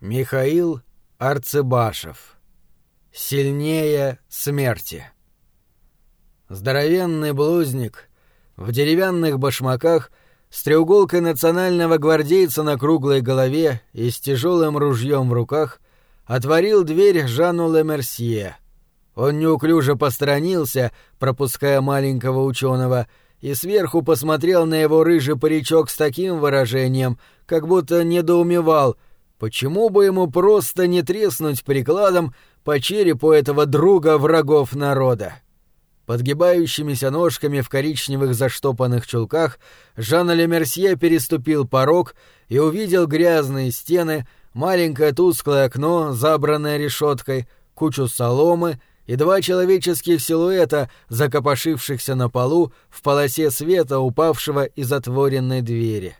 Михаил Арцебашев. Сильнее смерти. Здоровенный блузник в деревянных башмаках с треуголкой национального гвардейца на круглой голове и с тяжелым ружьем в руках отворил дверь Жану Лемерсье. Он неуклюже посторонился, пропуская маленького ученого, и сверху посмотрел на его рыжий паричок с таким выражением, как будто недоумевал — Почему бы ему просто не треснуть прикладом по черепу этого друга врагов народа? Подгибающимися ножками в коричневых заштопанных чулках Жан Лемерсье переступил порог и увидел грязные стены, маленькое тусклое окно, забранное решеткой, кучу соломы и два человеческих силуэта, закопошившихся на полу в полосе света, упавшего из отворенной двери.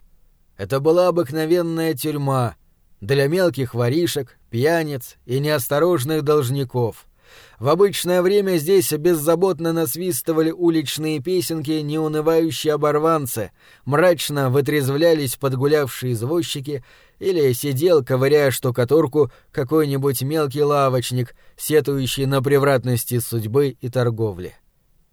Это была обыкновенная тюрьма — для мелких воришек, пьяниц и неосторожных должников. В обычное время здесь беззаботно насвистывали уличные песенки неунывающие оборванцы, мрачно вытрезвлялись подгулявшие извозчики или сидел, ковыряя штукатурку, какой-нибудь мелкий лавочник, сетующий на превратности судьбы и торговли.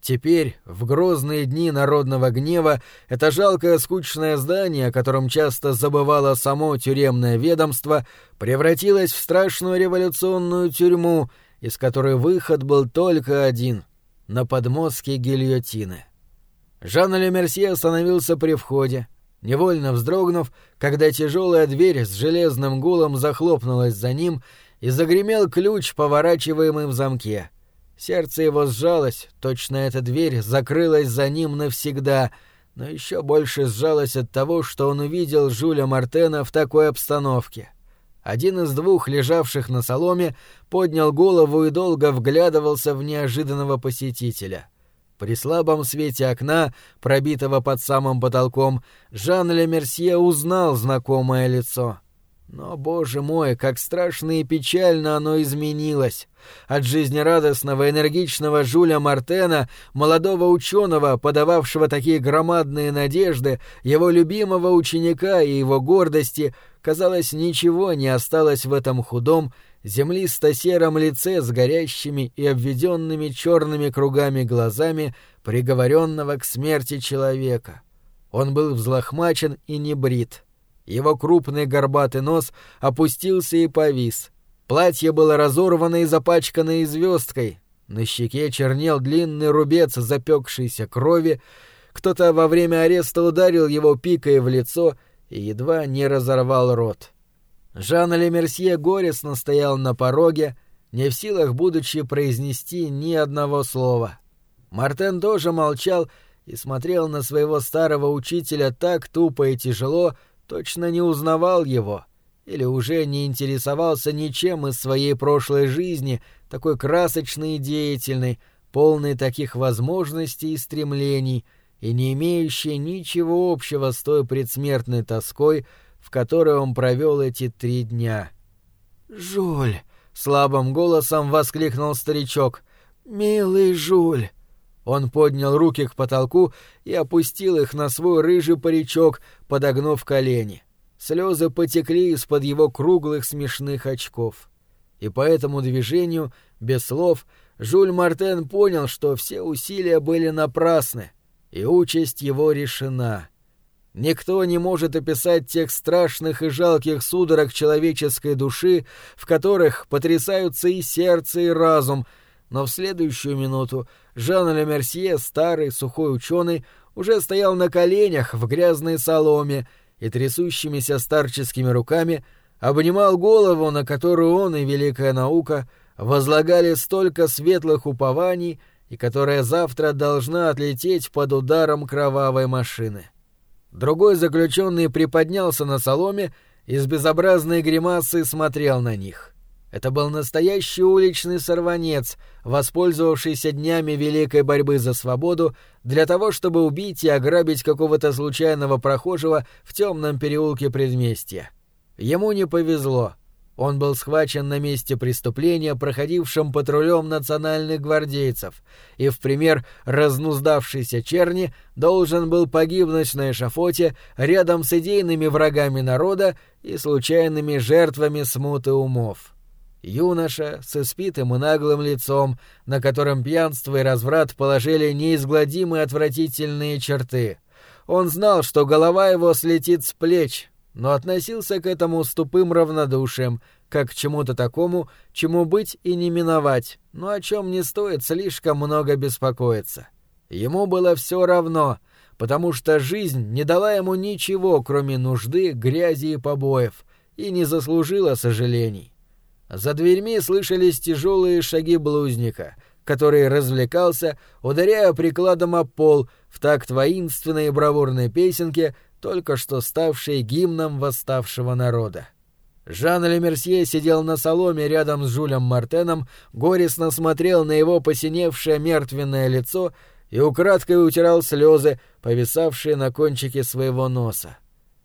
Теперь, в грозные дни народного гнева, это жалкое скучное здание, о котором часто забывало само тюремное ведомство, превратилось в страшную революционную тюрьму, из которой выход был только один — на подмостке гильотины. Жан Ле остановился при входе, невольно вздрогнув, когда тяжелая дверь с железным гулом захлопнулась за ним и загремел ключ, поворачиваемый в замке — Сердце его сжалось, точно эта дверь закрылась за ним навсегда, но еще больше сжалось от того, что он увидел Жюля Мартена в такой обстановке. Один из двух, лежавших на соломе, поднял голову и долго вглядывался в неожиданного посетителя. При слабом свете окна, пробитого под самым потолком, Жан Ле узнал знакомое лицо — но, боже мой, как страшно и печально оно изменилось. От жизнерадостного, энергичного Жуля Мартена, молодого ученого, подававшего такие громадные надежды, его любимого ученика и его гордости, казалось, ничего не осталось в этом худом, землисто-сером лице с горящими и обведенными черными кругами глазами приговоренного к смерти человека. Он был взлохмачен и небрит. Его крупный горбатый нос опустился и повис. Платье было разорвано и запачкано звездкой. На щеке чернел длинный рубец запекшейся крови. Кто-то во время ареста ударил его пикой в лицо и едва не разорвал рот. Жан Лемерсье горестно стоял на пороге, не в силах, будучи, произнести ни одного слова. Мартен тоже молчал и смотрел на своего старого учителя так тупо и тяжело, точно не узнавал его или уже не интересовался ничем из своей прошлой жизни, такой красочной и деятельной, полной таких возможностей и стремлений, и не имеющей ничего общего с той предсмертной тоской, в которой он провел эти три дня. «Жуль!» — слабым голосом воскликнул старичок. «Милый Жуль!» Он поднял руки к потолку и опустил их на свой рыжий паричок, подогнув колени. Слезы потекли из-под его круглых смешных очков. И по этому движению, без слов, Жюль Мартен понял, что все усилия были напрасны, и участь его решена. Никто не может описать тех страшных и жалких судорог человеческой души, в которых потрясаются и сердце, и разум — но в следующую минуту Жан Ле Мерсье, старый сухой ученый, уже стоял на коленях в грязной соломе и трясущимися старческими руками обнимал голову, на которую он и великая наука возлагали столько светлых упований и которая завтра должна отлететь под ударом кровавой машины. Другой заключенный приподнялся на соломе и с безобразной гримасой смотрел на них. Это был настоящий уличный сорванец, воспользовавшийся днями великой борьбы за свободу для того, чтобы убить и ограбить какого-то случайного прохожего в темном переулке предместья. Ему не повезло. Он был схвачен на месте преступления, проходившим патрулем национальных гвардейцев, и в пример разнуздавшейся черни должен был погибнуть на эшафоте рядом с идейными врагами народа и случайными жертвами смуты умов. Юноша с испитым и наглым лицом, на котором пьянство и разврат положили неизгладимые отвратительные черты. Он знал, что голова его слетит с плеч, но относился к этому с тупым равнодушием, как к чему-то такому, чему быть и не миновать, но о чем не стоит слишком много беспокоиться. Ему было все равно, потому что жизнь не дала ему ничего, кроме нужды, грязи и побоев, и не заслужила сожалений. За дверьми слышались тяжелые шаги блузника, который развлекался, ударяя прикладом о пол в такт воинственной и бравурной песенки, только что ставшей гимном восставшего народа. Жан Лемерсье сидел на соломе рядом с Жюлем Мартеном, горестно смотрел на его посиневшее мертвенное лицо и украдкой утирал слезы, повисавшие на кончике своего носа.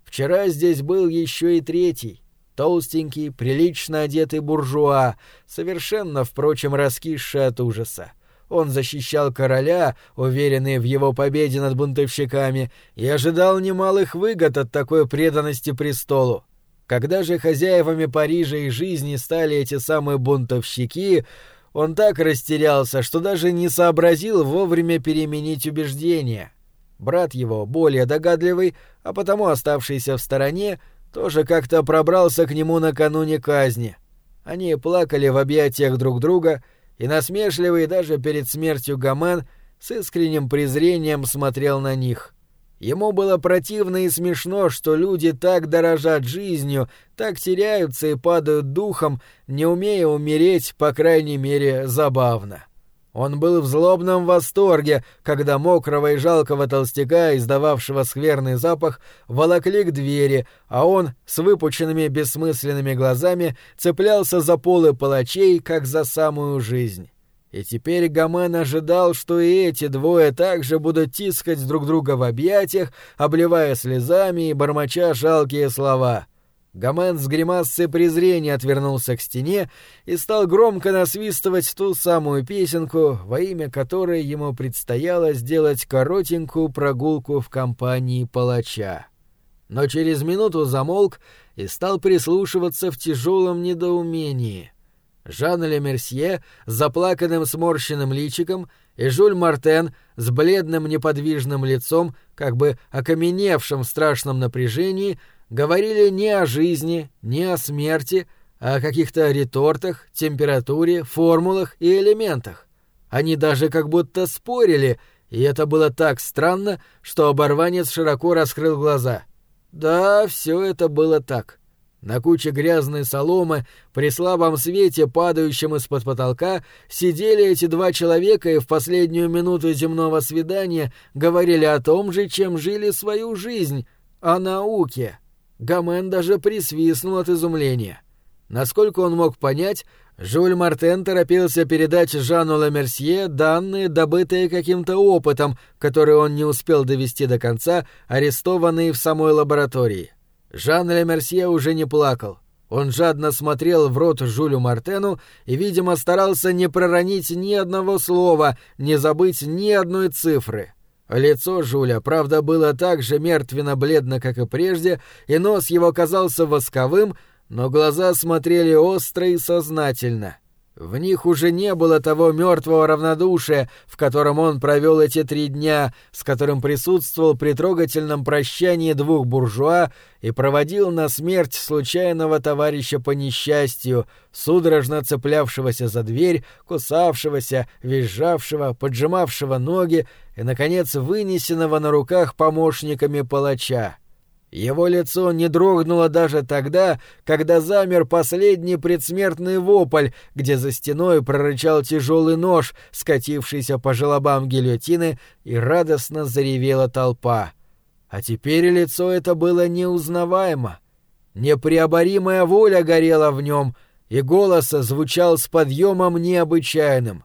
Вчера здесь был еще и третий, толстенький, прилично одетый буржуа, совершенно, впрочем, раскисший от ужаса. Он защищал короля, уверенный в его победе над бунтовщиками, и ожидал немалых выгод от такой преданности престолу. Когда же хозяевами Парижа и жизни стали эти самые бунтовщики, он так растерялся, что даже не сообразил вовремя переменить убеждения. Брат его, более догадливый, а потому оставшийся в стороне, тоже как-то пробрался к нему накануне казни. Они плакали в объятиях друг друга — и насмешливый даже перед смертью Гаман с искренним презрением смотрел на них. Ему было противно и смешно, что люди так дорожат жизнью, так теряются и падают духом, не умея умереть, по крайней мере, забавно. Он был в злобном восторге, когда мокрого и жалкого толстяка, издававшего скверный запах, волокли к двери, а он с выпученными бессмысленными глазами цеплялся за полы палачей, как за самую жизнь. И теперь Гомен ожидал, что и эти двое также будут тискать друг друга в объятиях, обливая слезами и бормоча жалкие слова. Гомен с гримасой презрения отвернулся к стене и стал громко насвистывать ту самую песенку, во имя которой ему предстояло сделать коротенькую прогулку в компании палача. Но через минуту замолк и стал прислушиваться в тяжелом недоумении. Жан Ле Мерсье с заплаканным сморщенным личиком и Жюль Мартен с бледным неподвижным лицом, как бы окаменевшим в страшном напряжении, говорили не о жизни, не о смерти, а о каких-то ретортах, температуре, формулах и элементах. Они даже как будто спорили, и это было так странно, что оборванец широко раскрыл глаза. Да, все это было так. На куче грязной соломы, при слабом свете, падающем из-под потолка, сидели эти два человека и в последнюю минуту земного свидания говорили о том же, чем жили свою жизнь, о науке. Гомен даже присвистнул от изумления. Насколько он мог понять, Жюль Мартен торопился передать Жану Ламерсье данные, добытые каким-то опытом, который он не успел довести до конца, арестованные в самой лаборатории. Жан Ламерсье уже не плакал. Он жадно смотрел в рот Жюлю Мартену и, видимо, старался не проронить ни одного слова, не забыть ни одной цифры. Лицо Жуля, правда, было так же мертвенно-бледно, как и прежде, и нос его казался восковым, но глаза смотрели остро и сознательно. В них уже не было того мертвого равнодушия, в котором он провел эти три дня, с которым присутствовал при трогательном прощании двух буржуа и проводил на смерть случайного товарища по несчастью, судорожно цеплявшегося за дверь, кусавшегося, визжавшего, поджимавшего ноги и, наконец, вынесенного на руках помощниками палача. Его лицо не дрогнуло даже тогда, когда замер последний предсмертный вопль, где за стеной прорычал тяжелый нож, скатившийся по желобам гильотины, и радостно заревела толпа. А теперь лицо это было неузнаваемо. Непреоборимая воля горела в нем, и голос звучал с подъемом необычайным.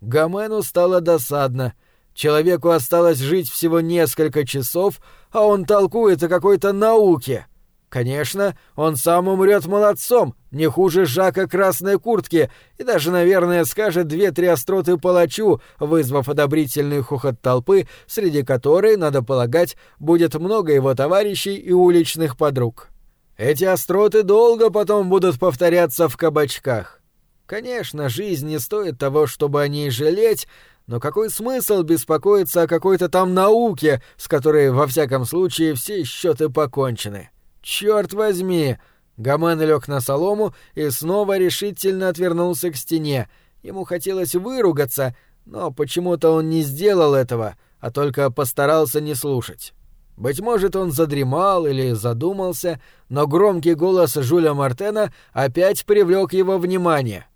Гомену стало досадно — Человеку осталось жить всего несколько часов, а он толкует о какой-то науке. Конечно, он сам умрет молодцом, не хуже Жака Красной Куртки, и даже, наверное, скажет две-три остроты палачу, вызвав одобрительный хохот толпы, среди которой, надо полагать, будет много его товарищей и уличных подруг. Эти остроты долго потом будут повторяться в кабачках. Конечно, жизнь не стоит того, чтобы о ней жалеть, но какой смысл беспокоиться о какой-то там науке, с которой, во всяком случае, все счеты покончены? Черт возьми! Гаман лег на солому и снова решительно отвернулся к стене. Ему хотелось выругаться, но почему-то он не сделал этого, а только постарался не слушать. Быть может, он задремал или задумался, но громкий голос Жюля Мартена опять привлек его внимание.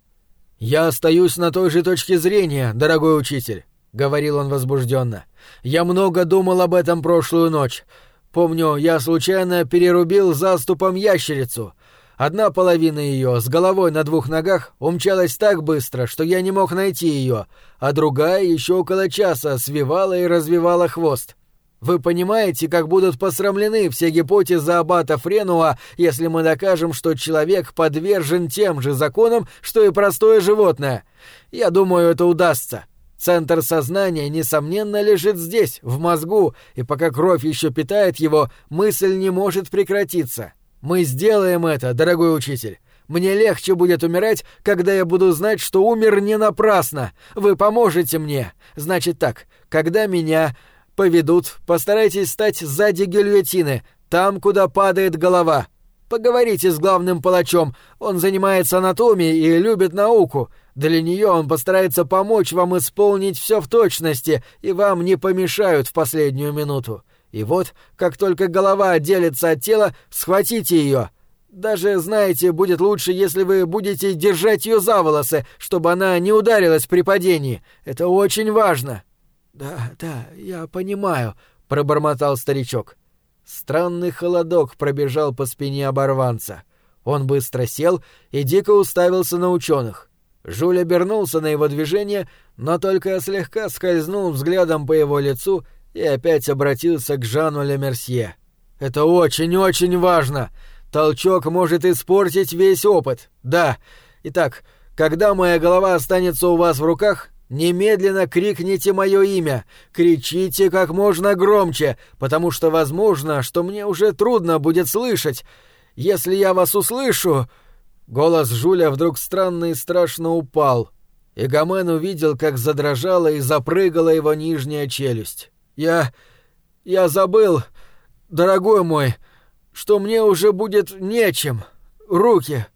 «Я остаюсь на той же точке зрения, дорогой учитель», — говорил он возбужденно. «Я много думал об этом прошлую ночь. Помню, я случайно перерубил заступом ящерицу. Одна половина ее с головой на двух ногах умчалась так быстро, что я не мог найти ее, а другая еще около часа свивала и развивала хвост. Вы понимаете, как будут посрамлены все гипотезы аббата Френуа, если мы докажем, что человек подвержен тем же законам, что и простое животное? Я думаю, это удастся. Центр сознания, несомненно, лежит здесь, в мозгу, и пока кровь еще питает его, мысль не может прекратиться. Мы сделаем это, дорогой учитель. Мне легче будет умирать, когда я буду знать, что умер не напрасно. Вы поможете мне. Значит так, когда меня поведут, постарайтесь стать сзади гильотины, там, куда падает голова. Поговорите с главным палачом, он занимается анатомией и любит науку. Для нее он постарается помочь вам исполнить все в точности, и вам не помешают в последнюю минуту. И вот, как только голова отделится от тела, схватите ее. Даже, знаете, будет лучше, если вы будете держать ее за волосы, чтобы она не ударилась при падении. Это очень важно. Да, да, я понимаю, пробормотал старичок. Странный холодок пробежал по спине оборванца. Он быстро сел и дико уставился на ученых. Жуль обернулся на его движение, но только слегка скользнул взглядом по его лицу и опять обратился к Жану Лемерсье. «Это очень-очень важно. Толчок может испортить весь опыт. Да. Итак, когда моя голова останется у вас в руках, немедленно крикните мое имя. Кричите как можно громче, потому что возможно, что мне уже трудно будет слышать. Если я вас услышу...» Голос Жуля вдруг странно и страшно упал, и Гомен увидел, как задрожала и запрыгала его нижняя челюсть. «Я... я забыл, дорогой мой, что мне уже будет нечем. Руки...»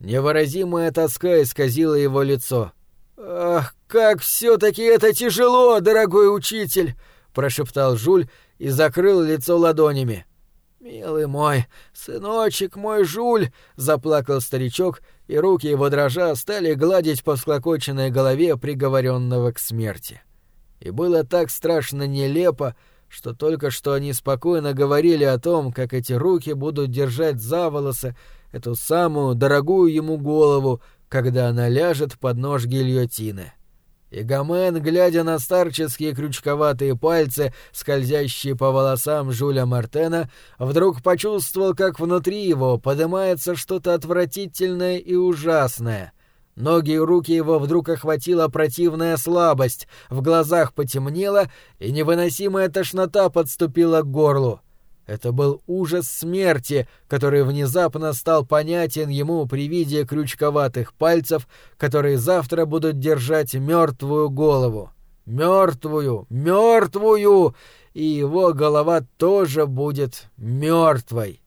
Невыразимая тоска исказила его лицо. «Ах, как все-таки это тяжело, дорогой учитель!» — прошептал Жуль и закрыл лицо ладонями. «Милый мой, сыночек мой Жуль!» — заплакал старичок, и руки его дрожа стали гладить по всклокоченной голове приговоренного к смерти. И было так страшно нелепо, что только что они спокойно говорили о том, как эти руки будут держать за волосы эту самую дорогую ему голову, когда она ляжет под нож гильотины. И Гомен, глядя на старческие крючковатые пальцы, скользящие по волосам Жуля Мартена, вдруг почувствовал, как внутри его поднимается что-то отвратительное и ужасное. Ноги и руки его вдруг охватила противная слабость, в глазах потемнело, и невыносимая тошнота подступила к горлу. Это был ужас смерти, который внезапно стал понятен ему при виде крючковатых пальцев, которые завтра будут держать мертвую голову. Мертвую, мертвую! И его голова тоже будет мертвой.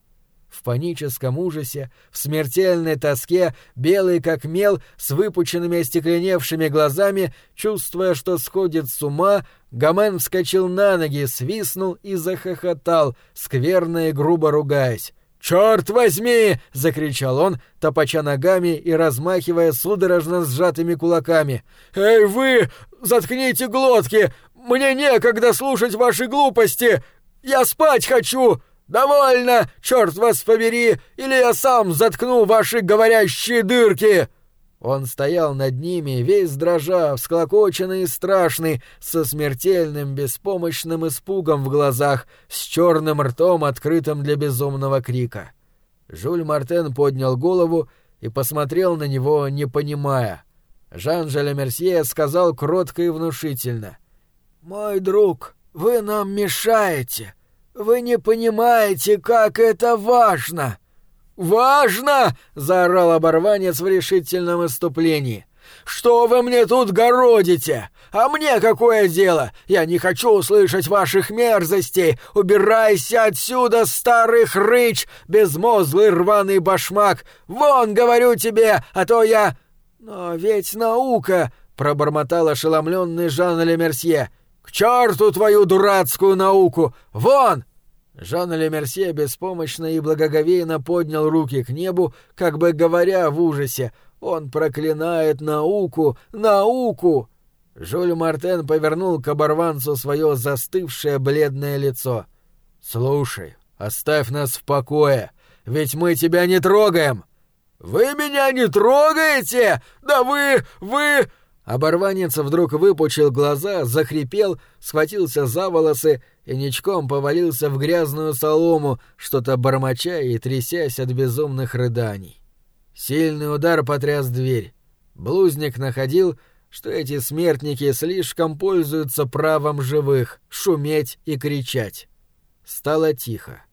В паническом ужасе, в смертельной тоске, белый как мел, с выпученными остекленевшими глазами, чувствуя, что сходит с ума, Гомен вскочил на ноги, свистнул и захохотал, скверно и грубо ругаясь. «Черт возьми!» — закричал он, топача ногами и размахивая судорожно сжатыми кулаками. «Эй вы! Заткните глотки! Мне некогда слушать ваши глупости! Я спать хочу!» «Довольно! Черт вас побери! Или я сам заткну ваши говорящие дырки!» Он стоял над ними, весь дрожа, всклокоченный и страшный, со смертельным беспомощным испугом в глазах, с черным ртом, открытым для безумного крика. Жюль Мартен поднял голову и посмотрел на него, не понимая. Жан-Жаль Мерсье сказал кротко и внушительно. «Мой друг, вы нам мешаете. Вы не понимаете, как это важно!» «Важно!» — заорал оборванец в решительном иступлении. «Что вы мне тут городите? А мне какое дело? Я не хочу услышать ваших мерзостей! Убирайся отсюда, старый хрыч, безмозглый рваный башмак! Вон, говорю тебе, а то я...» «Но ведь наука!» — пробормотал ошеломленный Жан Лемерсье. «К черту твою дурацкую науку! Вон!» Жан Лемерсье беспомощно и благоговейно поднял руки к небу, как бы говоря в ужасе «Он проклинает науку! Науку!» Жюль Мартен повернул к оборванцу свое застывшее бледное лицо. «Слушай, оставь нас в покое, ведь мы тебя не трогаем!» «Вы меня не трогаете? Да вы... вы...» Оборванец вдруг выпучил глаза, захрипел, схватился за волосы и ничком повалился в грязную солому, что-то бормоча и трясясь от безумных рыданий. Сильный удар потряс дверь. Блузник находил, что эти смертники слишком пользуются правом живых — шуметь и кричать. Стало тихо.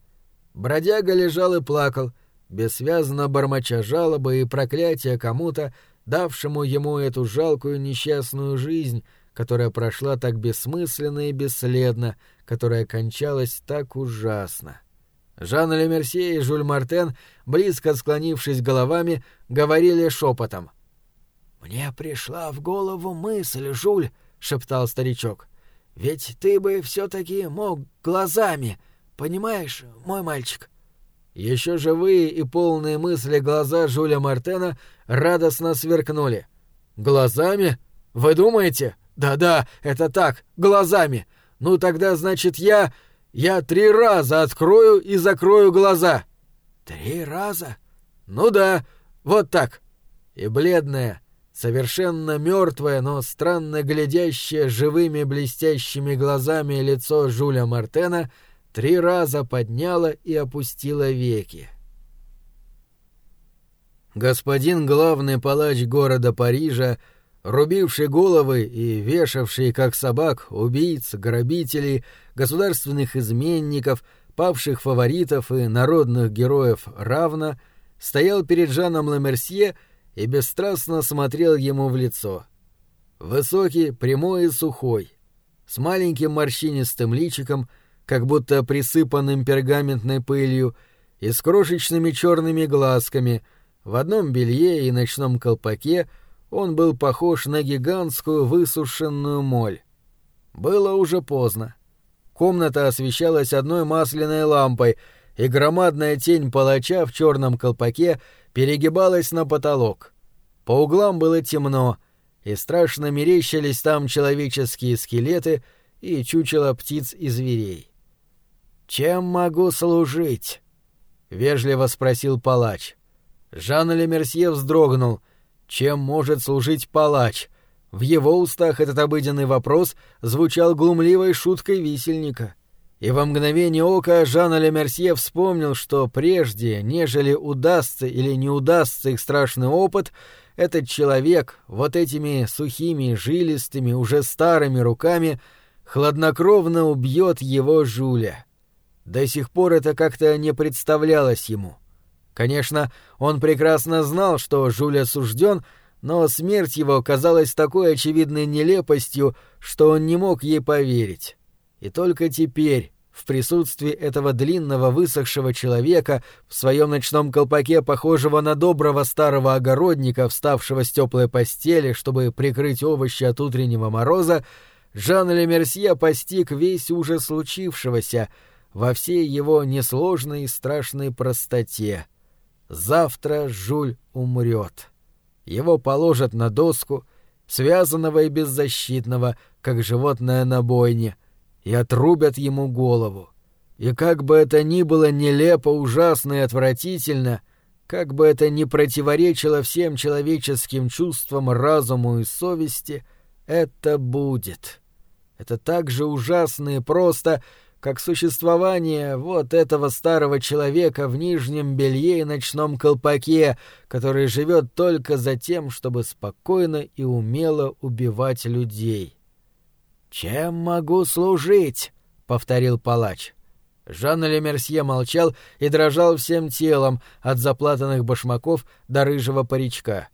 Бродяга лежал и плакал, бессвязно бормоча жалобы и проклятия кому-то, давшему ему эту жалкую несчастную жизнь, которая прошла так бессмысленно и бесследно, которая кончалась так ужасно. Жан Лемерсье и Жюль Мартен, близко склонившись головами, говорили шепотом — «Мне пришла в голову мысль, Жуль», — шептал старичок. «Ведь ты бы все-таки мог глазами, понимаешь, мой мальчик?» Еще живые и полные мысли глаза Жуля Мартена радостно сверкнули. «Глазами? Вы думаете? Да-да, это так, глазами. Ну тогда, значит, я... я три раза открою и закрою глаза». «Три раза?» «Ну да, вот так». И бледная, Совершенно мертвое, но странно глядящее живыми блестящими глазами лицо Жуля Мартена три раза подняло и опустило веки. Господин главный палач города Парижа, рубивший головы и вешавший, как собак, убийц, грабителей, государственных изменников, павших фаворитов и народных героев равно, стоял перед Жаном Ламерсье и бесстрастно смотрел ему в лицо. Высокий, прямой и сухой, с маленьким морщинистым личиком, как будто присыпанным пергаментной пылью, и с крошечными черными глазками, в одном белье и ночном колпаке он был похож на гигантскую высушенную моль. Было уже поздно. Комната освещалась одной масляной лампой, и громадная тень палача в черном колпаке — перегибалась на потолок. По углам было темно, и страшно мерещились там человеческие скелеты и чучело птиц и зверей. «Чем могу служить?» — вежливо спросил палач. Жан Лемерсье вздрогнул. «Чем может служить палач?» В его устах этот обыденный вопрос звучал глумливой шуткой висельника. И во мгновение ока Жан Ле вспомнил, что прежде, нежели удастся или не удастся их страшный опыт, этот человек вот этими сухими, жилистыми, уже старыми руками хладнокровно убьет его Жуля. До сих пор это как-то не представлялось ему. Конечно, он прекрасно знал, что Жуль осужден, но смерть его казалась такой очевидной нелепостью, что он не мог ей поверить. И только теперь, в присутствии этого длинного высохшего человека, в своем ночном колпаке, похожего на доброго старого огородника, вставшего с теплой постели, чтобы прикрыть овощи от утреннего мороза, Жан Лемерсье постиг весь ужас случившегося во всей его несложной и страшной простоте. Завтра Жуль умрет. Его положат на доску, связанного и беззащитного, как животное на бойне — и отрубят ему голову. И как бы это ни было нелепо, ужасно и отвратительно, как бы это ни противоречило всем человеческим чувствам, разуму и совести, это будет. Это так же ужасно и просто, как существование вот этого старого человека в нижнем белье и ночном колпаке, который живет только за тем, чтобы спокойно и умело убивать людей. «Чем могу служить?» — повторил палач. Жан Лемерсье молчал и дрожал всем телом от заплатанных башмаков до рыжего паричка.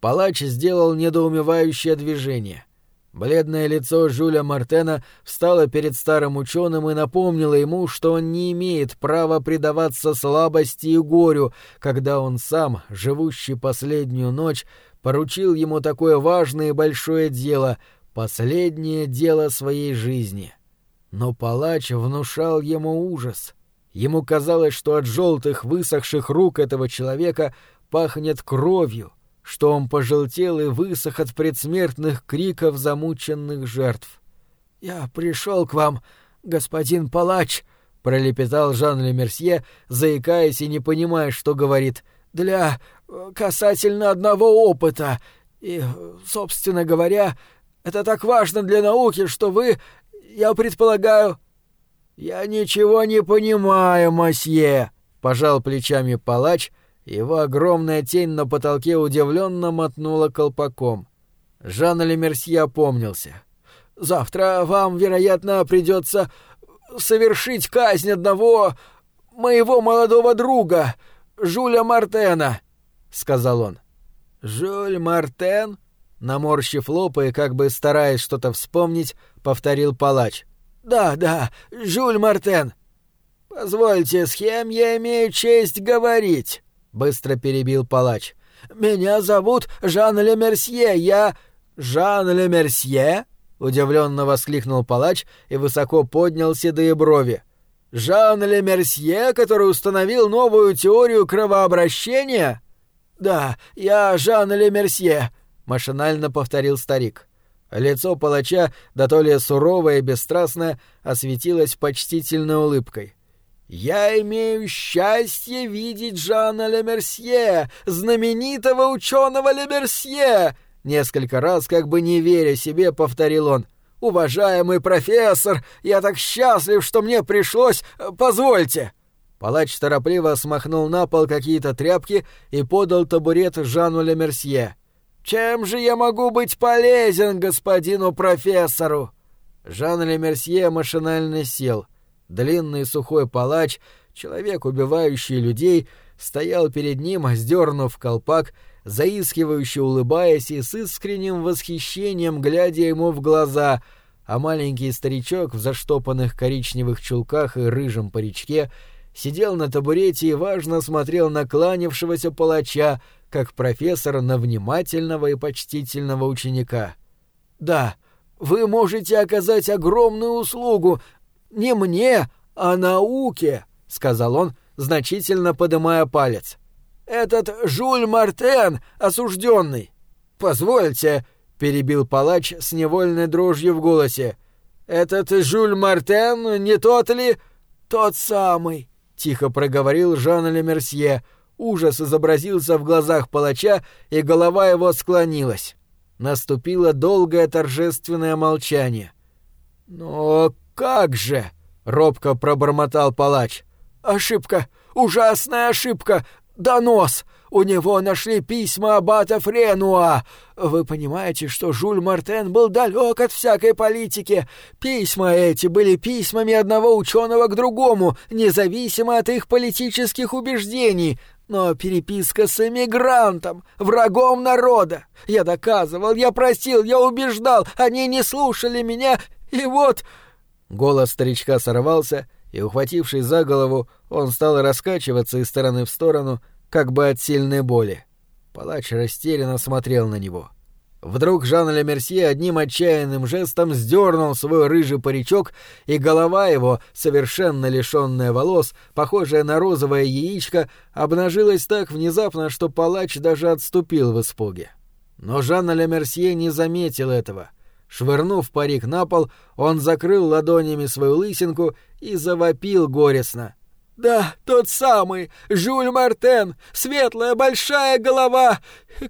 Палач сделал недоумевающее движение — Бледное лицо Жюля Мартена встало перед старым ученым и напомнило ему, что он не имеет права предаваться слабости и горю, когда он сам, живущий последнюю ночь, поручил ему такое важное и большое дело, последнее дело своей жизни. Но палач внушал ему ужас. Ему казалось, что от желтых высохших рук этого человека пахнет кровью — что он пожелтел и высох от предсмертных криков замученных жертв. «Я пришел к вам, господин палач», — пролепетал Жан Лемерсье, заикаясь и не понимая, что говорит, — «для... касательно одного опыта. И, собственно говоря, это так важно для науки, что вы, я предполагаю...» «Я ничего не понимаю, мосье», — пожал плечами палач, — его огромная тень на потолке удивленно мотнула колпаком. Жан Лемерсье опомнился. «Завтра вам, вероятно, придется совершить казнь одного моего молодого друга, Жуля Мартена», — сказал он. «Жюль Мартен?» Наморщив лоб и как бы стараясь что-то вспомнить, повторил палач. «Да, да, Жюль Мартен». «Позвольте, с кем я имею честь говорить?» — быстро перебил палач. «Меня зовут Жан Лемерсье, я...» «Жан Лемерсье?» — удивленно воскликнул палач и высоко поднял седые брови. «Жан Лемерсье, который установил новую теорию кровообращения?» «Да, я Жан Лемерсье», — машинально повторил старик. Лицо палача, да то ли суровое и бесстрастное, осветилось почтительной улыбкой. «Я имею счастье видеть Жана Лемерсье, знаменитого ученого Лемерсье!» Несколько раз, как бы не веря себе, повторил он. «Уважаемый профессор, я так счастлив, что мне пришлось... Позвольте!» Палач торопливо смахнул на пол какие-то тряпки и подал табурет Жану Лемерсье. «Чем же я могу быть полезен господину профессору?» Жан Лемерсье машинально сел — Длинный сухой палач, человек, убивающий людей, стоял перед ним, сдернув колпак, заискивающе улыбаясь и с искренним восхищением глядя ему в глаза, а маленький старичок в заштопанных коричневых чулках и рыжем паричке сидел на табурете и важно смотрел на кланявшегося палача, как профессор на внимательного и почтительного ученика. «Да, вы можете оказать огромную услугу, не мне, а науке», — сказал он, значительно подымая палец. «Этот Жуль Мартен, осужденный». «Позвольте», — перебил палач с невольной дрожью в голосе. «Этот Жуль Мартен не тот ли?» «Тот самый», — тихо проговорил Жан Лемерсье. Ужас изобразился в глазах палача, и голова его склонилась. Наступило долгое торжественное молчание. «Но «Как же!» — робко пробормотал палач. «Ошибка! Ужасная ошибка! Донос! У него нашли письма аббата Френуа! Вы понимаете, что Жюль Мартен был далек от всякой политики. Письма эти были письмами одного ученого к другому, независимо от их политических убеждений. Но переписка с эмигрантом, врагом народа. Я доказывал, я просил, я убеждал, они не слушали меня, и вот Голос старичка сорвался, и, ухватившись за голову, он стал раскачиваться из стороны в сторону, как бы от сильной боли. Палач растерянно смотрел на него. Вдруг Жан Лемерсье одним отчаянным жестом сдернул свой рыжий паричок, и голова его, совершенно лишенная волос, похожая на розовое яичко, обнажилась так внезапно, что палач даже отступил в испуге. Но Жан Лемерсье не заметил этого — Швырнув парик на пол, он закрыл ладонями свою лысинку и завопил горестно. Да, тот самый, Жюль Мартен, светлая большая голова.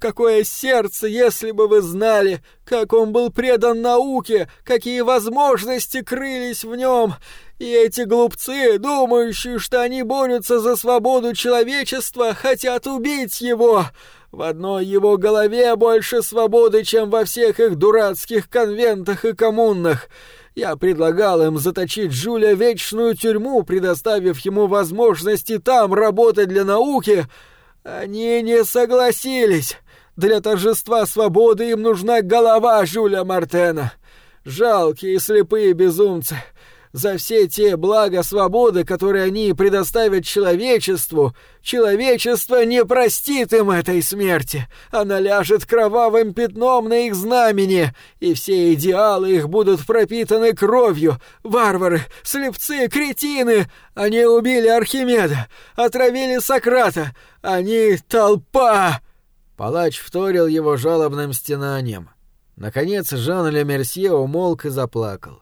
Какое сердце, если бы вы знали, как он был предан науке, какие возможности крылись в нем. И эти глупцы, думающие, что они борются за свободу человечества, хотят убить его. В одной его голове больше свободы, чем во всех их дурацких конвентах и коммунах. Я предлагал им заточить Жюля в вечную тюрьму, предоставив ему возможности там работать для науки. Они не согласились. Для торжества свободы им нужна голова Жюля Мартена. Жалкие слепые безумцы за все те блага свободы, которые они предоставят человечеству, человечество не простит им этой смерти. Она ляжет кровавым пятном на их знамени, и все идеалы их будут пропитаны кровью. Варвары, слепцы, кретины! Они убили Архимеда, отравили Сократа. Они толпа!» Палач вторил его жалобным стенанием. Наконец Жан Ле Мерсье умолк и заплакал.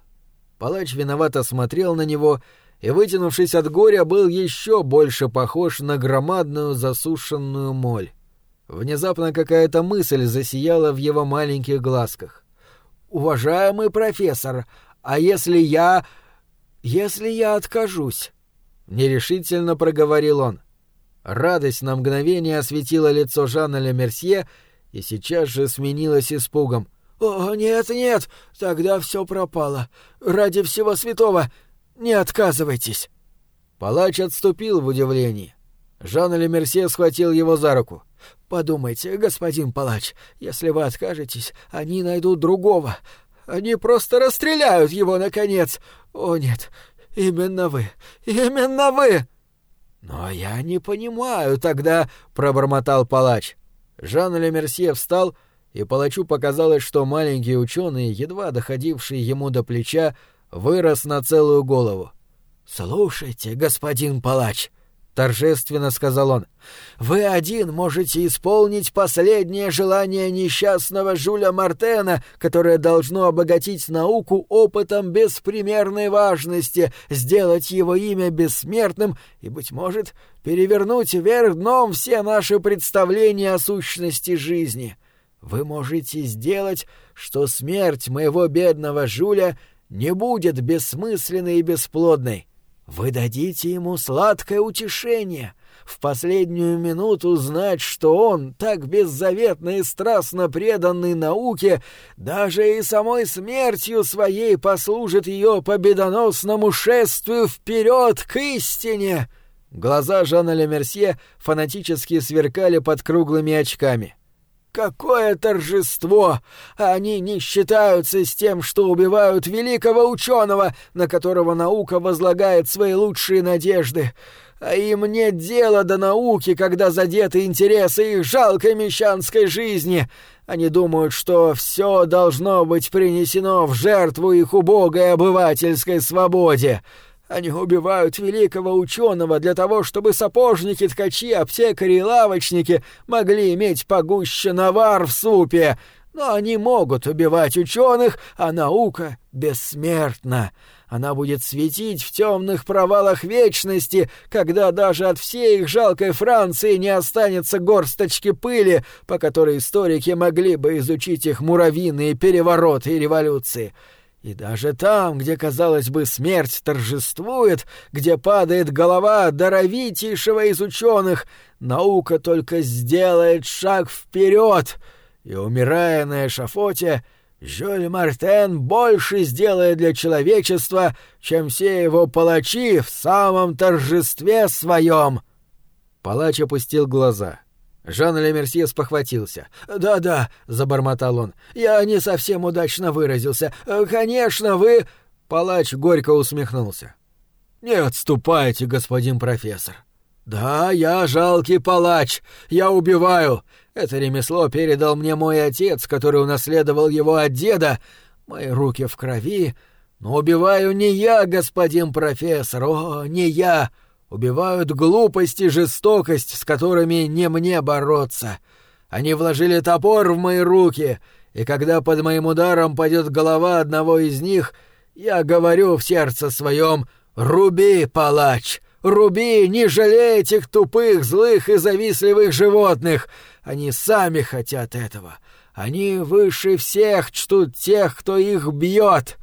Палач виновато смотрел на него и, вытянувшись от горя, был еще больше похож на громадную засушенную моль. Внезапно какая-то мысль засияла в его маленьких глазках. «Уважаемый профессор, а если я... если я откажусь?» Нерешительно проговорил он. Радость на мгновение осветила лицо Жана Ле Мерсье и сейчас же сменилась испугом — «О, нет, нет, тогда все пропало. Ради всего святого, не отказывайтесь». Палач отступил в удивлении. Жан Лемерсье схватил его за руку. «Подумайте, господин палач, если вы откажетесь, они найдут другого. Они просто расстреляют его, наконец. О, нет, именно вы, именно вы!» «Но я не понимаю тогда», — пробормотал палач. Жан Лемерсье встал и палачу показалось, что маленький ученый, едва доходивший ему до плеча, вырос на целую голову. «Слушайте, господин палач», — торжественно сказал он, — «вы один можете исполнить последнее желание несчастного Жуля Мартена, которое должно обогатить науку опытом беспримерной важности, сделать его имя бессмертным и, быть может, перевернуть вверх дном все наши представления о сущности жизни». Вы можете сделать, что смерть моего бедного Жуля не будет бессмысленной и бесплодной. Вы дадите ему сладкое утешение, в последнюю минуту знать, что он, так беззаветно и страстно преданный науке, даже и самой смертью своей послужит ее победоносному шествию вперед к истине. Глаза Жана Лемерсье фанатически сверкали под круглыми очками. — Какое торжество! Они не считаются с тем, что убивают великого ученого, на которого наука возлагает свои лучшие надежды. А им нет дела до науки, когда задеты интересы их жалкой мещанской жизни. Они думают, что все должно быть принесено в жертву их убогой обывательской свободе. Они убивают великого ученого для того, чтобы сапожники, ткачи, аптекари и лавочники могли иметь погуще навар в супе. Но они могут убивать ученых, а наука бессмертна. Она будет светить в темных провалах вечности, когда даже от всей их жалкой Франции не останется горсточки пыли, по которой историки могли бы изучить их муравьиные перевороты и революции. И даже там, где, казалось бы, смерть торжествует, где падает голова даровитейшего из ученых, наука только сделает шаг вперед, и, умирая на эшафоте, Жюль Мартен больше сделает для человечества, чем все его палачи в самом торжестве своем. Палач опустил глаза — Жан Лемерсье спохватился. «Да-да», — забормотал он, — «я не совсем удачно выразился. Конечно, вы...» Палач горько усмехнулся. «Не отступайте, господин профессор. Да, я жалкий палач. Я убиваю. Это ремесло передал мне мой отец, который унаследовал его от деда. Мои руки в крови. Но убиваю не я, господин профессор, о, не я. Убивают глупость и жестокость, с которыми не мне бороться. Они вложили топор в мои руки, и когда под моим ударом падет голова одного из них, я говорю в сердце своем «Руби, палач! Руби, не жалей этих тупых, злых и завистливых животных! Они сами хотят этого. Они выше всех чтут тех, кто их бьет.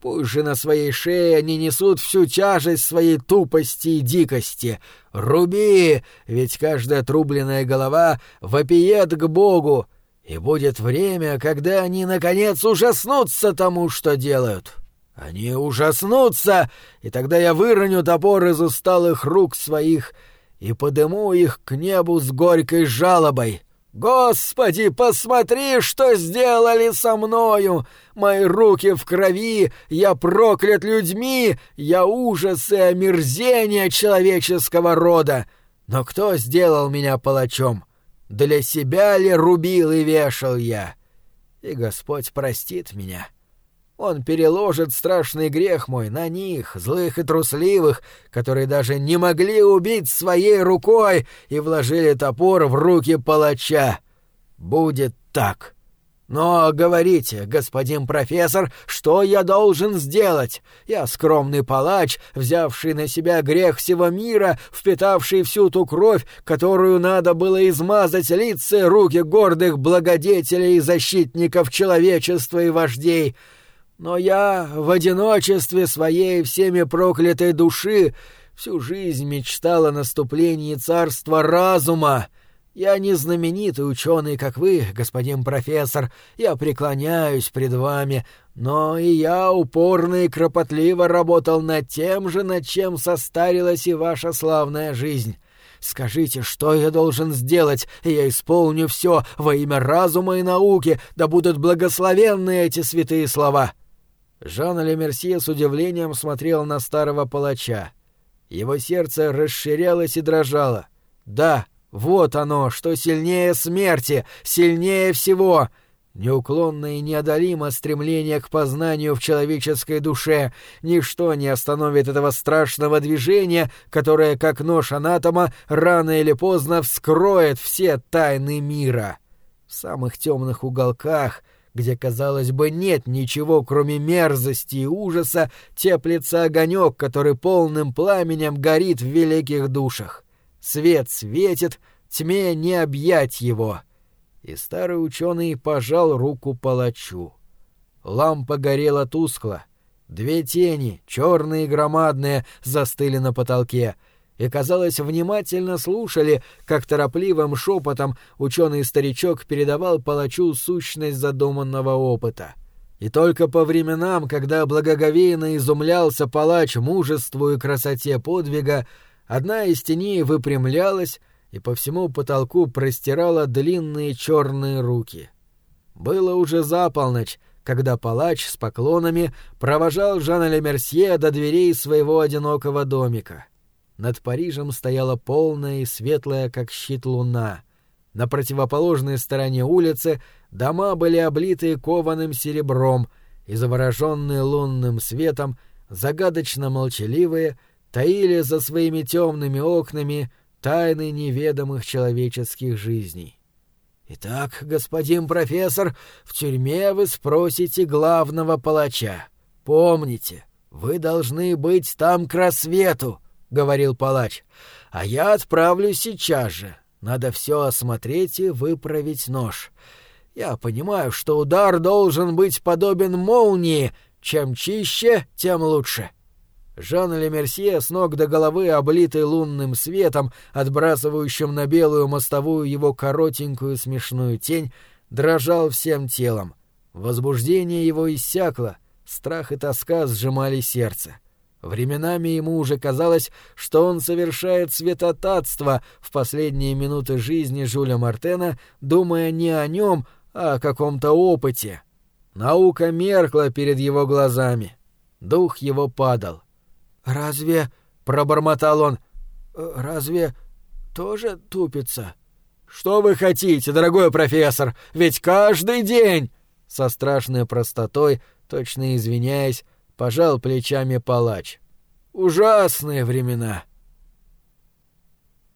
Пусть же на своей шее они несут всю тяжесть своей тупости и дикости. Руби, ведь каждая отрубленная голова вопиет к Богу, и будет время, когда они, наконец, ужаснутся тому, что делают. Они ужаснутся, и тогда я выроню топор из усталых рук своих и подыму их к небу с горькой жалобой. «Господи, посмотри, что сделали со мною! Мои руки в крови, я проклят людьми, я ужас и омерзение человеческого рода! Но кто сделал меня палачом? Для себя ли рубил и вешал я? И Господь простит меня». Он переложит страшный грех мой на них, злых и трусливых, которые даже не могли убить своей рукой и вложили топор в руки палача. Будет так. Но говорите, господин профессор, что я должен сделать? Я скромный палач, взявший на себя грех всего мира, впитавший всю ту кровь, которую надо было измазать лица руки гордых благодетелей и защитников человечества и вождей. Но я в одиночестве своей всеми проклятой души всю жизнь мечтал о наступлении царства разума. Я не знаменитый ученый, как вы, господин профессор, я преклоняюсь пред вами, но и я упорно и кропотливо работал над тем же, над чем состарилась и ваша славная жизнь. Скажите, что я должен сделать, и я исполню все во имя разума и науки, да будут благословенны эти святые слова». Жан Лемерсье с удивлением смотрел на старого палача. Его сердце расширялось и дрожало. «Да, вот оно, что сильнее смерти, сильнее всего!» Неуклонное и неодолимо стремление к познанию в человеческой душе. Ничто не остановит этого страшного движения, которое, как нож анатома, рано или поздно вскроет все тайны мира. В самых темных уголках — где, казалось бы, нет ничего, кроме мерзости и ужаса, теплится огонек, который полным пламенем горит в великих душах. Свет светит, тьме не объять его. И старый ученый пожал руку палачу. Лампа горела тускло. Две тени, черные и громадные, застыли на потолке — и, казалось, внимательно слушали, как торопливым шепотом ученый-старичок передавал палачу сущность задуманного опыта. И только по временам, когда благоговейно изумлялся палач мужеству и красоте подвига, одна из теней выпрямлялась и по всему потолку простирала длинные черные руки. Было уже за когда палач с поклонами провожал Жана Лемерсье до дверей своего одинокого домика. Над Парижем стояла полная и светлая, как щит луна. На противоположной стороне улицы дома были облиты кованым серебром и, завороженные лунным светом, загадочно молчаливые, таили за своими темными окнами тайны неведомых человеческих жизней. «Итак, господин профессор, в тюрьме вы спросите главного палача. Помните, вы должны быть там к рассвету. — говорил палач. «А я отправлюсь сейчас же. Надо все осмотреть и выправить нож. Я понимаю, что удар должен быть подобен молнии. Чем чище, тем лучше». Жан Лемерсье с ног до головы, облитый лунным светом, отбрасывающим на белую мостовую его коротенькую смешную тень, дрожал всем телом. Возбуждение его иссякло, страх и тоска сжимали сердце. — Временами ему уже казалось, что он совершает святотатство в последние минуты жизни Жюля Мартена, думая не о нем, а о каком-то опыте. Наука меркла перед его глазами. Дух его падал. «Разве...» — пробормотал он. «Разве тоже тупится?» «Что вы хотите, дорогой профессор? Ведь каждый день...» Со страшной простотой, точно извиняясь, пожал плечами палач. Ужасные времена.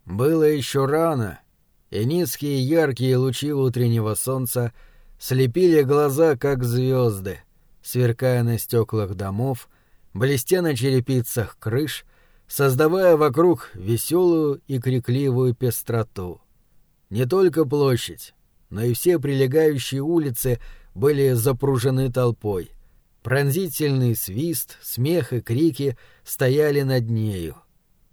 Было еще рано, и низкие яркие лучи утреннего солнца слепили глаза, как звезды, сверкая на стеклах домов, блестя на черепицах крыш, создавая вокруг веселую и крикливую пестроту. Не только площадь, но и все прилегающие улицы были запружены толпой. Пронзительный свист, смех и крики стояли над нею.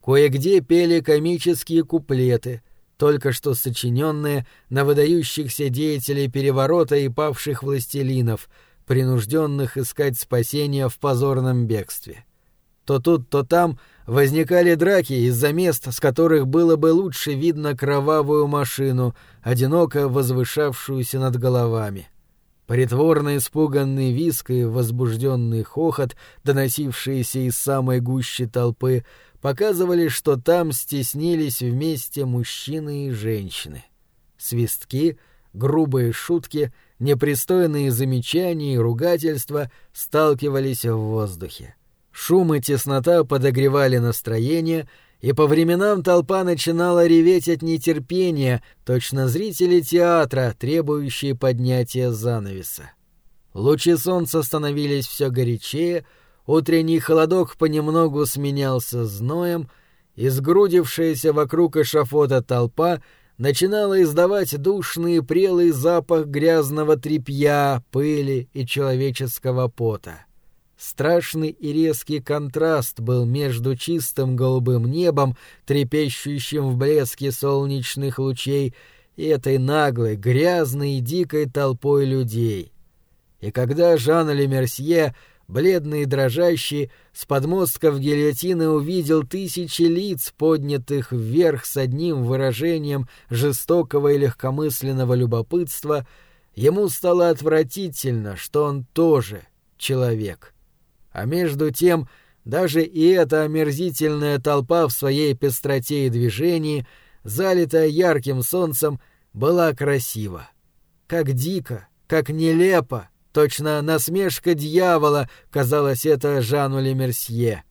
Кое-где пели комические куплеты, только что сочиненные на выдающихся деятелей переворота и павших властелинов, принужденных искать спасения в позорном бегстве. То тут, то там возникали драки из-за мест, с которых было бы лучше видно кровавую машину, одиноко возвышавшуюся над головами. Притворно испуганный виск и возбужденный хохот, доносившиеся из самой гущи толпы, показывали, что там стеснились вместе мужчины и женщины. Свистки, грубые шутки, непристойные замечания и ругательства сталкивались в воздухе. Шум и теснота подогревали настроение, и по временам толпа начинала реветь от нетерпения, точно зрители театра, требующие поднятия занавеса. Лучи солнца становились все горячее, утренний холодок понемногу сменялся зноем, и сгрудившаяся вокруг эшафота толпа начинала издавать душный прелый запах грязного тряпья, пыли и человеческого пота. Страшный и резкий контраст был между чистым голубым небом, трепещущим в блеске солнечных лучей, и этой наглой, грязной и дикой толпой людей. И когда Жан Лемерсье, бледный и дрожащий, с подмостков гильотины увидел тысячи лиц, поднятых вверх с одним выражением жестокого и легкомысленного любопытства, ему стало отвратительно, что он тоже человек. А между тем, даже и эта омерзительная толпа в своей пестроте и движении, залитая ярким солнцем, была красива. Как дико, как нелепо, точно насмешка дьявола, казалось это Жану Лемерсье.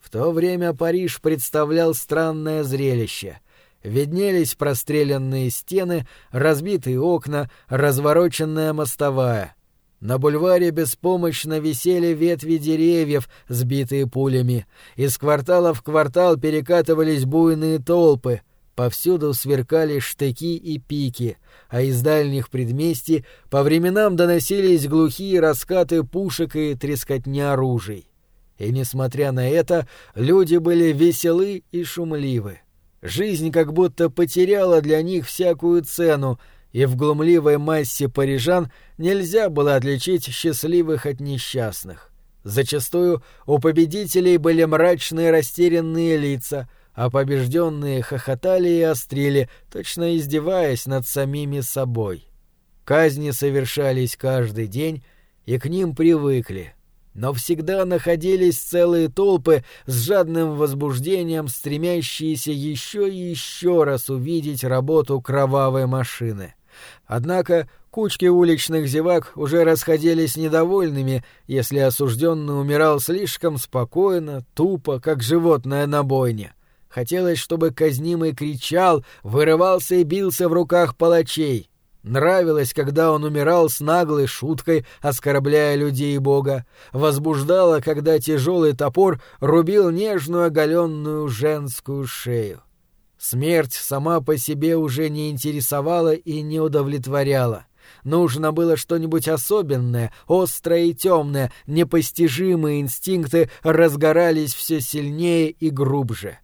В то время Париж представлял странное зрелище — виднелись простреленные стены, разбитые окна, развороченная мостовая. На бульваре беспомощно висели ветви деревьев, сбитые пулями. Из квартала в квартал перекатывались буйные толпы. Повсюду сверкали штыки и пики, а из дальних предместий по временам доносились глухие раскаты пушек и трескотня оружий. И, несмотря на это, люди были веселы и шумливы. Жизнь как будто потеряла для них всякую цену, и в глумливой массе парижан нельзя было отличить счастливых от несчастных. Зачастую у победителей были мрачные растерянные лица, а побежденные хохотали и острили, точно издеваясь над самими собой. Казни совершались каждый день, и к ним привыкли. Но всегда находились целые толпы с жадным возбуждением, стремящиеся еще и еще раз увидеть работу кровавой машины — Однако кучки уличных зевак уже расходились недовольными, если осужденный умирал слишком спокойно, тупо, как животное на бойне. Хотелось, чтобы казнимый кричал, вырывался и бился в руках палачей. Нравилось, когда он умирал с наглой шуткой, оскорбляя людей и Бога. Возбуждало, когда тяжелый топор рубил нежную оголенную женскую шею. Смерть сама по себе уже не интересовала и не удовлетворяла. Нужно было что-нибудь особенное, острое и темное, непостижимые инстинкты разгорались все сильнее и грубже.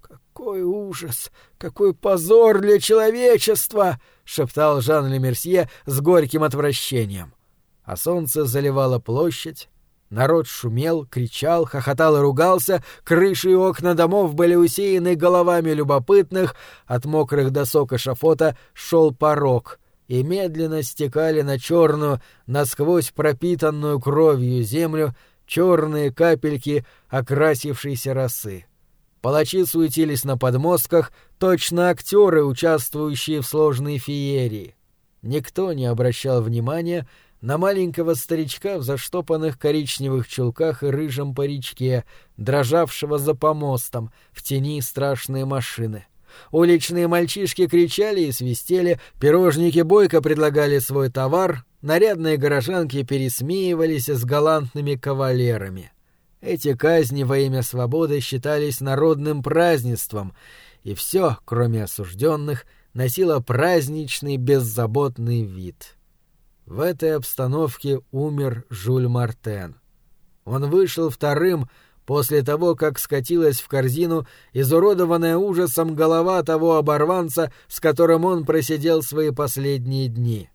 «Какой ужас! Какой позор для человечества!» — шептал Жан Лемерсье с горьким отвращением. А солнце заливало площадь, Народ шумел, кричал, хохотал и ругался, крыши и окна домов были усеяны головами любопытных, от мокрых досок эшафота шел порог, и медленно стекали на черную, насквозь пропитанную кровью землю, черные капельки окрасившейся росы. Палачи суетились на подмостках, точно актеры, участвующие в сложной феерии. Никто не обращал внимания на маленького старичка в заштопанных коричневых чулках и рыжем паричке, дрожавшего за помостом, в тени страшной машины. Уличные мальчишки кричали и свистели, пирожники бойко предлагали свой товар, нарядные горожанки пересмеивались с галантными кавалерами. Эти казни во имя свободы считались народным празднеством, и все, кроме осужденных, носило праздничный беззаботный вид. В этой обстановке умер Жюль Мартен. Он вышел вторым после того, как скатилась в корзину изуродованная ужасом голова того оборванца, с которым он просидел свои последние дни.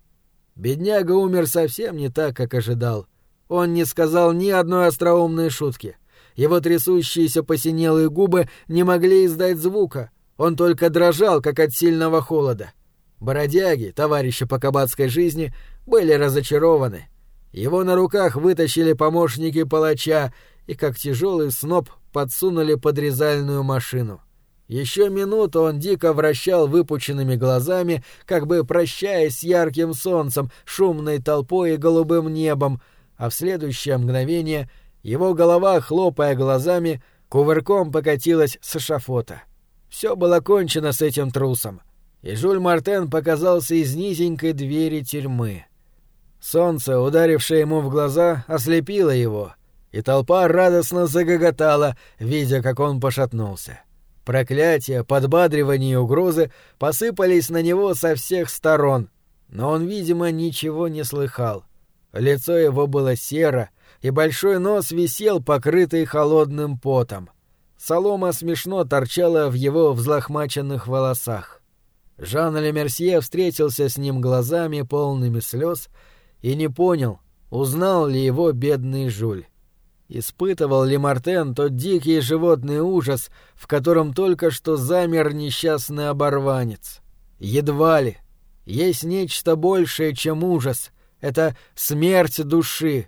Бедняга умер совсем не так, как ожидал. Он не сказал ни одной остроумной шутки. Его трясущиеся посинелые губы не могли издать звука. Он только дрожал, как от сильного холода. Бородяги, товарищи по кабацкой жизни, были разочарованы. Его на руках вытащили помощники палача и, как тяжелый сноп, подсунули подрезальную машину. Еще минуту он дико вращал выпученными глазами, как бы прощаясь с ярким солнцем, шумной толпой и голубым небом, а в следующее мгновение его голова, хлопая глазами, кувырком покатилась с эшафота. Все было кончено с этим трусом, и Жюль Мартен показался из низенькой двери тюрьмы. Солнце, ударившее ему в глаза, ослепило его, и толпа радостно загоготала, видя, как он пошатнулся. Проклятия, подбадривания и угрозы посыпались на него со всех сторон, но он, видимо, ничего не слыхал. Лицо его было серо, и большой нос висел, покрытый холодным потом. Солома смешно торчала в его взлохмаченных волосах. Жан Лемерсье встретился с ним глазами, полными слез, и не понял, узнал ли его бедный Жуль. Испытывал ли Мартен тот дикий животный ужас, в котором только что замер несчастный оборванец? Едва ли. Есть нечто большее, чем ужас. Это смерть души.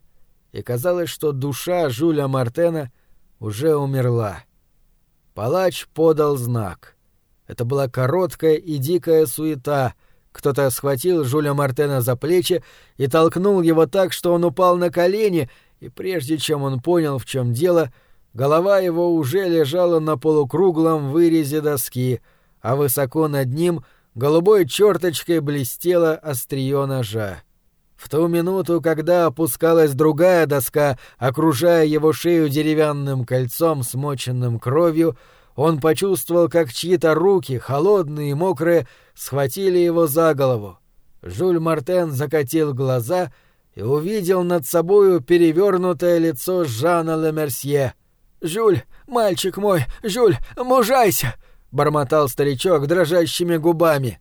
И казалось, что душа Жуля Мартена уже умерла. Палач подал знак. Это была короткая и дикая суета — кто-то схватил Жуля Мартена за плечи и толкнул его так, что он упал на колени, и прежде чем он понял, в чем дело, голова его уже лежала на полукруглом вырезе доски, а высоко над ним голубой черточкой блестело острие ножа. В ту минуту, когда опускалась другая доска, окружая его шею деревянным кольцом, смоченным кровью, он почувствовал, как чьи-то руки, холодные и мокрые, схватили его за голову. Жюль Мартен закатил глаза и увидел над собою перевернутое лицо Жана Лемерсье. «Жюль, мальчик мой, Жюль, мужайся!» — бормотал старичок дрожащими губами.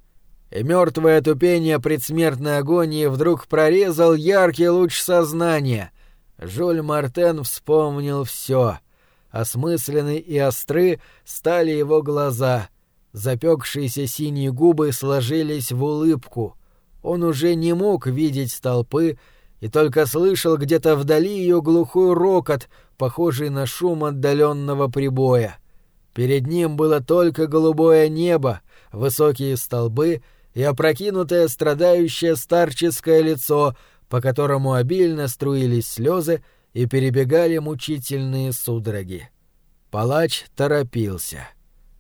И мертвое тупение предсмертной агонии вдруг прорезал яркий луч сознания. Жюль Мартен вспомнил все — Осмысленны и остры стали его глаза. Запекшиеся синие губы сложились в улыбку. Он уже не мог видеть толпы и только слышал где-то вдали ее глухой рокот, похожий на шум отдаленного прибоя. Перед ним было только голубое небо, высокие столбы и опрокинутое страдающее старческое лицо, по которому обильно струились слезы, и перебегали мучительные судороги. Палач торопился.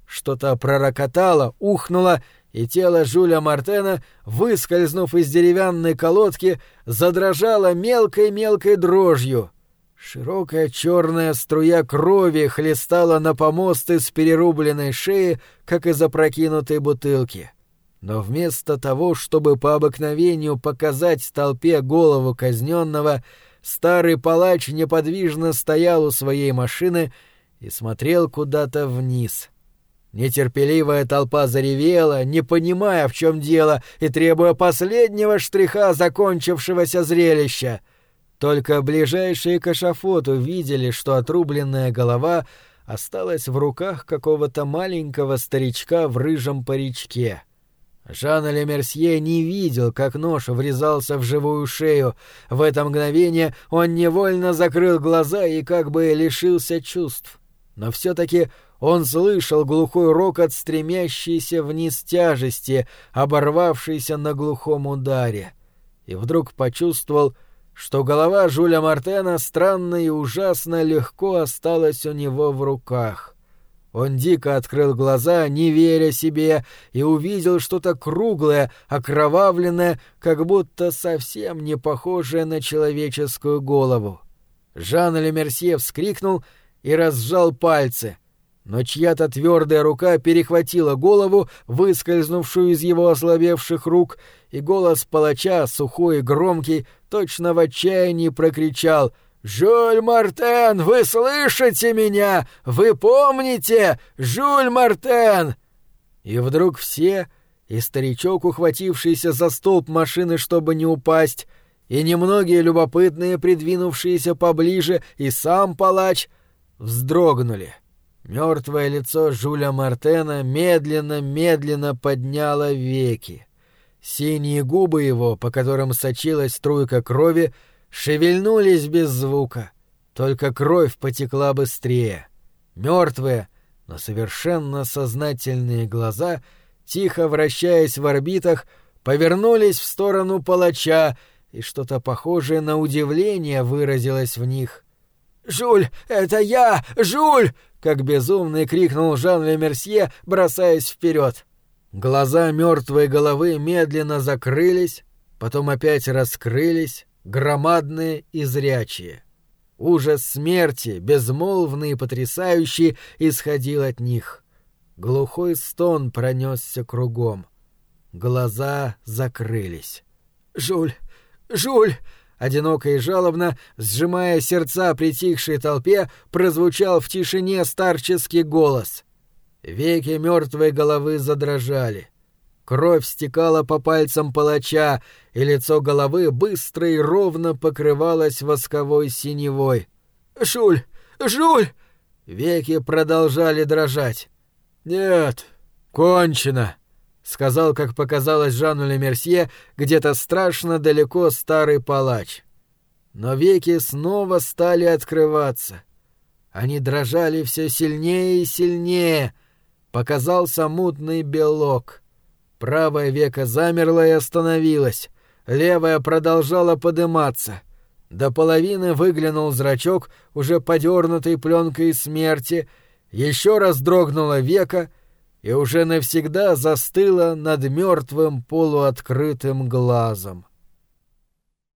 Что-то пророкотало, ухнуло, и тело Жуля Мартена, выскользнув из деревянной колодки, задрожало мелкой-мелкой дрожью. Широкая черная струя крови хлестала на помост из перерубленной шеи, как из опрокинутой бутылки. Но вместо того, чтобы по обыкновению показать толпе голову казненного, старый палач неподвижно стоял у своей машины и смотрел куда-то вниз. Нетерпеливая толпа заревела, не понимая, в чем дело, и требуя последнего штриха закончившегося зрелища. Только ближайшие к эшафоту видели, что отрубленная голова осталась в руках какого-то маленького старичка в рыжем паричке. Жан Лемерсье не видел, как нож врезался в живую шею. В это мгновение он невольно закрыл глаза и как бы лишился чувств. Но все-таки он слышал глухой рокот стремящейся вниз тяжести, оборвавшейся на глухом ударе. И вдруг почувствовал, что голова Жуля Мартена странно и ужасно легко осталась у него в руках. Он дико открыл глаза, не веря себе, и увидел что-то круглое, окровавленное, как будто совсем не похожее на человеческую голову. Жан Лемерсье вскрикнул и разжал пальцы, но чья-то твердая рука перехватила голову, выскользнувшую из его ослабевших рук, и голос палача, сухой и громкий, точно в отчаянии прокричал «Жюль Мартен, вы слышите меня? Вы помните? Жюль Мартен!» И вдруг все, и старичок, ухватившийся за столб машины, чтобы не упасть, и немногие любопытные, придвинувшиеся поближе, и сам палач, вздрогнули. Мертвое лицо Жуля Мартена медленно-медленно подняло веки. Синие губы его, по которым сочилась струйка крови, шевельнулись без звука. Только кровь потекла быстрее. Мертвые, но совершенно сознательные глаза, тихо вращаясь в орбитах, повернулись в сторону палача, и что-то похожее на удивление выразилось в них. «Жуль, это я! Жуль!» — как безумный крикнул Жан Лемерсье, бросаясь вперед. Глаза мертвой головы медленно закрылись, потом опять раскрылись, громадные и зрячие. Ужас смерти, безмолвный и потрясающий, исходил от них. Глухой стон пронесся кругом. Глаза закрылись. «Жуль! Жуль!» Одиноко и жалобно, сжимая сердца притихшей толпе, прозвучал в тишине старческий голос. Веки мертвой головы задрожали. Кровь стекала по пальцам палача, и лицо головы быстро и ровно покрывалось восковой синевой. «Жуль! Жуль!» Веки продолжали дрожать. «Нет, кончено!» — сказал, как показалось Жанну Лемерсье, где-то страшно далеко старый палач. Но веки снова стали открываться. Они дрожали все сильнее и сильнее. Показался мутный белок. Правое веко замерло и остановилось. Левое продолжало подниматься. До половины выглянул зрачок, уже подернутый пленкой смерти. Еще раз дрогнуло веко — и уже навсегда застыла над мертвым полуоткрытым глазом.